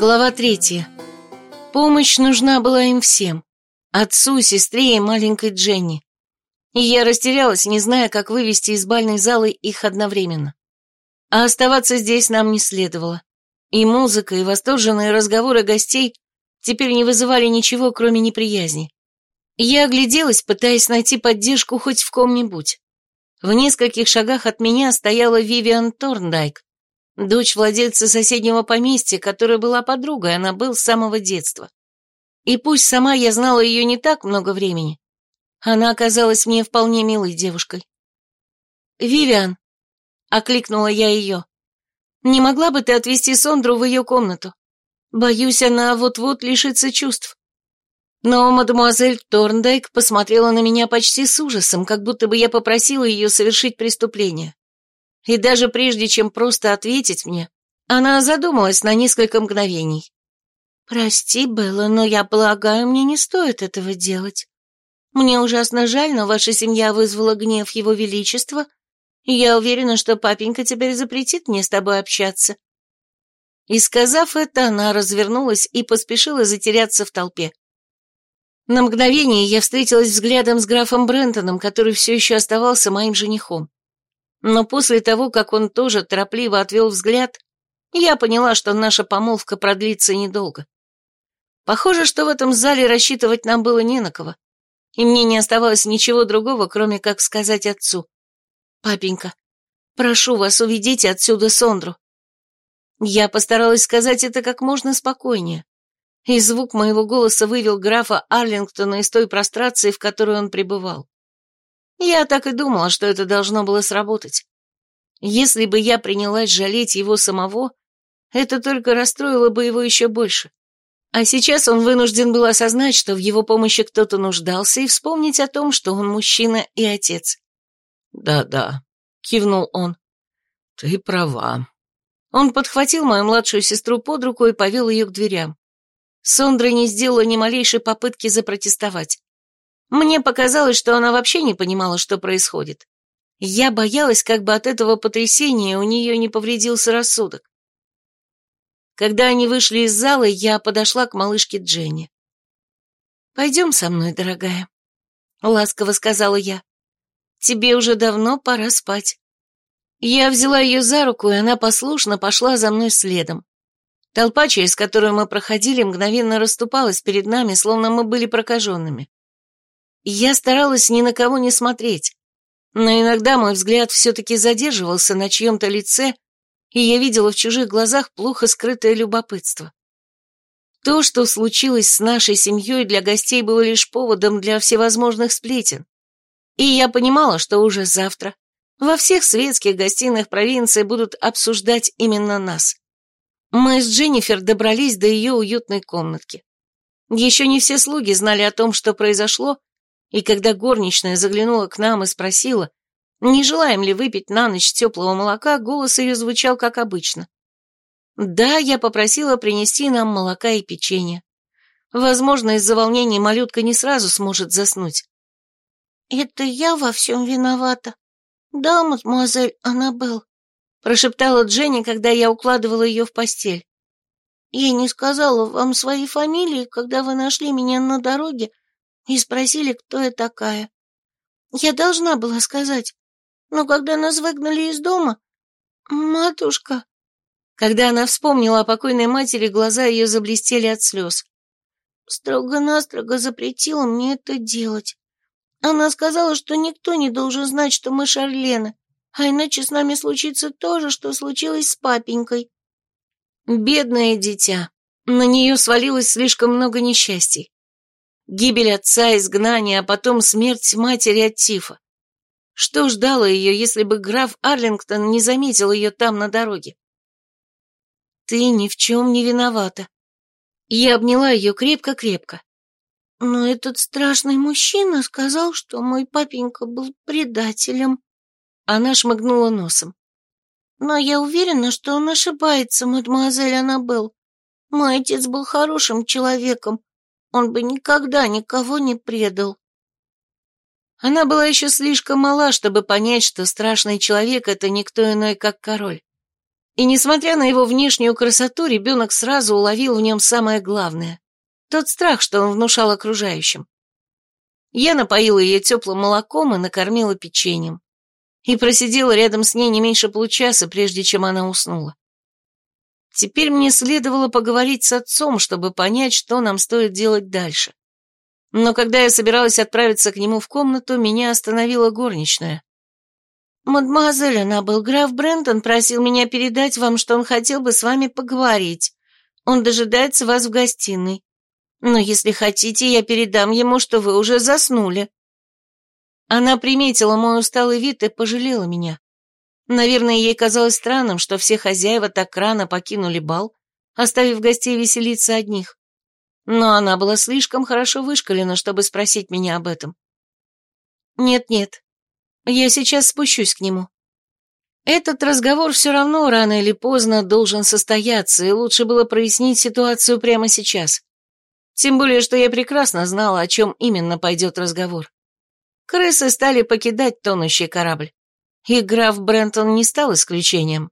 Глава третья. Помощь нужна была им всем. Отцу, сестре и маленькой Дженни. И я растерялась, не зная, как вывести из бальной залы их одновременно. А оставаться здесь нам не следовало. И музыка, и восторженные разговоры гостей теперь не вызывали ничего, кроме неприязни. Я огляделась, пытаясь найти поддержку хоть в ком-нибудь. В нескольких шагах от меня стояла Вивиан Торндайк, дочь владельца соседнего поместья, которая была подругой, она был с самого детства. И пусть сама я знала ее не так много времени, она оказалась мне вполне милой девушкой. «Вивиан», — окликнула я ее, — «не могла бы ты отвезти Сондру в ее комнату? Боюсь, она вот-вот лишится чувств». Но мадемуазель Торндайк посмотрела на меня почти с ужасом, как будто бы я попросила ее совершить преступление. И даже прежде чем просто ответить мне, она задумалась на несколько мгновений. «Прости, Белла, но я полагаю, мне не стоит этого делать. Мне ужасно жаль, но ваша семья вызвала гнев его величества, и я уверена, что папенька теперь запретит мне с тобой общаться». И сказав это, она развернулась и поспешила затеряться в толпе. На мгновение я встретилась взглядом с графом Брентоном, который все еще оставался моим женихом. Но после того, как он тоже торопливо отвел взгляд, я поняла, что наша помолвка продлится недолго. Похоже, что в этом зале рассчитывать нам было не на кого, и мне не оставалось ничего другого, кроме как сказать отцу. «Папенька, прошу вас, уведите отсюда Сондру». Я постаралась сказать это как можно спокойнее, и звук моего голоса вывел графа Арлингтона из той прострации, в которой он пребывал. Я так и думала, что это должно было сработать. Если бы я принялась жалеть его самого, это только расстроило бы его еще больше. А сейчас он вынужден был осознать, что в его помощи кто-то нуждался, и вспомнить о том, что он мужчина и отец. «Да-да», — кивнул он, — «ты права». Он подхватил мою младшую сестру под руку и повел ее к дверям. Сондра не сделала ни малейшей попытки запротестовать. Мне показалось, что она вообще не понимала, что происходит. Я боялась, как бы от этого потрясения у нее не повредился рассудок. Когда они вышли из зала, я подошла к малышке Дженни. «Пойдем со мной, дорогая», — ласково сказала я. «Тебе уже давно пора спать». Я взяла ее за руку, и она послушно пошла за мной следом. Толпа, через которую мы проходили, мгновенно расступалась перед нами, словно мы были прокаженными. Я старалась ни на кого не смотреть, но иногда мой взгляд все-таки задерживался на чьем-то лице, и я видела в чужих глазах плохо скрытое любопытство. То, что случилось с нашей семьей, для гостей было лишь поводом для всевозможных сплетен. И я понимала, что уже завтра во всех светских гостиных провинции будут обсуждать именно нас. Мы с Дженнифер добрались до ее уютной комнатки. Еще не все слуги знали о том, что произошло, и когда горничная заглянула к нам и спросила, не желаем ли выпить на ночь теплого молока, голос ее звучал как обычно. Да, я попросила принести нам молока и печенье. Возможно, из-за волнения малютка не сразу сможет заснуть. «Это я во всем виновата. Да, мадемуазель Аннабелл», — прошептала Дженни, когда я укладывала ее в постель. «Я не сказала вам своей фамилии, когда вы нашли меня на дороге и спросили, кто я такая. Я должна была сказать, но когда нас выгнали из дома... Матушка... Когда она вспомнила о покойной матери, глаза ее заблестели от слез. Строго-настрого запретила мне это делать. Она сказала, что никто не должен знать, что мы Шарлены, а иначе с нами случится то же, что случилось с папенькой. Бедное дитя. На нее свалилось слишком много несчастий. Гибель отца, изгнание, а потом смерть матери от тифа. Что ждало ее, если бы граф Арлингтон не заметил ее там на дороге? Ты ни в чем не виновата. Я обняла ее крепко-крепко. Но этот страшный мужчина сказал, что мой папенька был предателем. Она шмыгнула носом. Но я уверена, что он ошибается, мадемуазель Аннабелл. Мой отец был хорошим человеком, он бы никогда никого не предал. Она была еще слишком мала, чтобы понять, что страшный человек — это никто иной, как король. И несмотря на его внешнюю красоту, ребенок сразу уловил в нем самое главное — тот страх, что он внушал окружающим. Я напоила ее теплым молоком и накормила печеньем. И просидела рядом с ней не меньше получаса, прежде чем она уснула. Теперь мне следовало поговорить с отцом, чтобы понять, что нам стоит делать дальше. Но когда я собиралась отправиться к нему в комнату, меня остановила горничная. «Мадемуазель Аннабелл, граф Брентон просил меня передать вам, что он хотел бы с вами поговорить. Он дожидается вас в гостиной. Но если хотите, я передам ему, что вы уже заснули». Она приметила мой усталый вид и пожалела меня. Наверное, ей казалось странным, что все хозяева так рано покинули бал, оставив гостей веселиться одних. Но она была слишком хорошо вышкалена, чтобы спросить меня об этом. «Нет-нет, я сейчас спущусь к нему. Этот разговор все равно рано или поздно должен состояться, и лучше было прояснить ситуацию прямо сейчас. Тем более, что я прекрасно знала, о чем именно пойдет разговор. Крысы стали покидать тонущий корабль. И граф Брентон не стал исключением.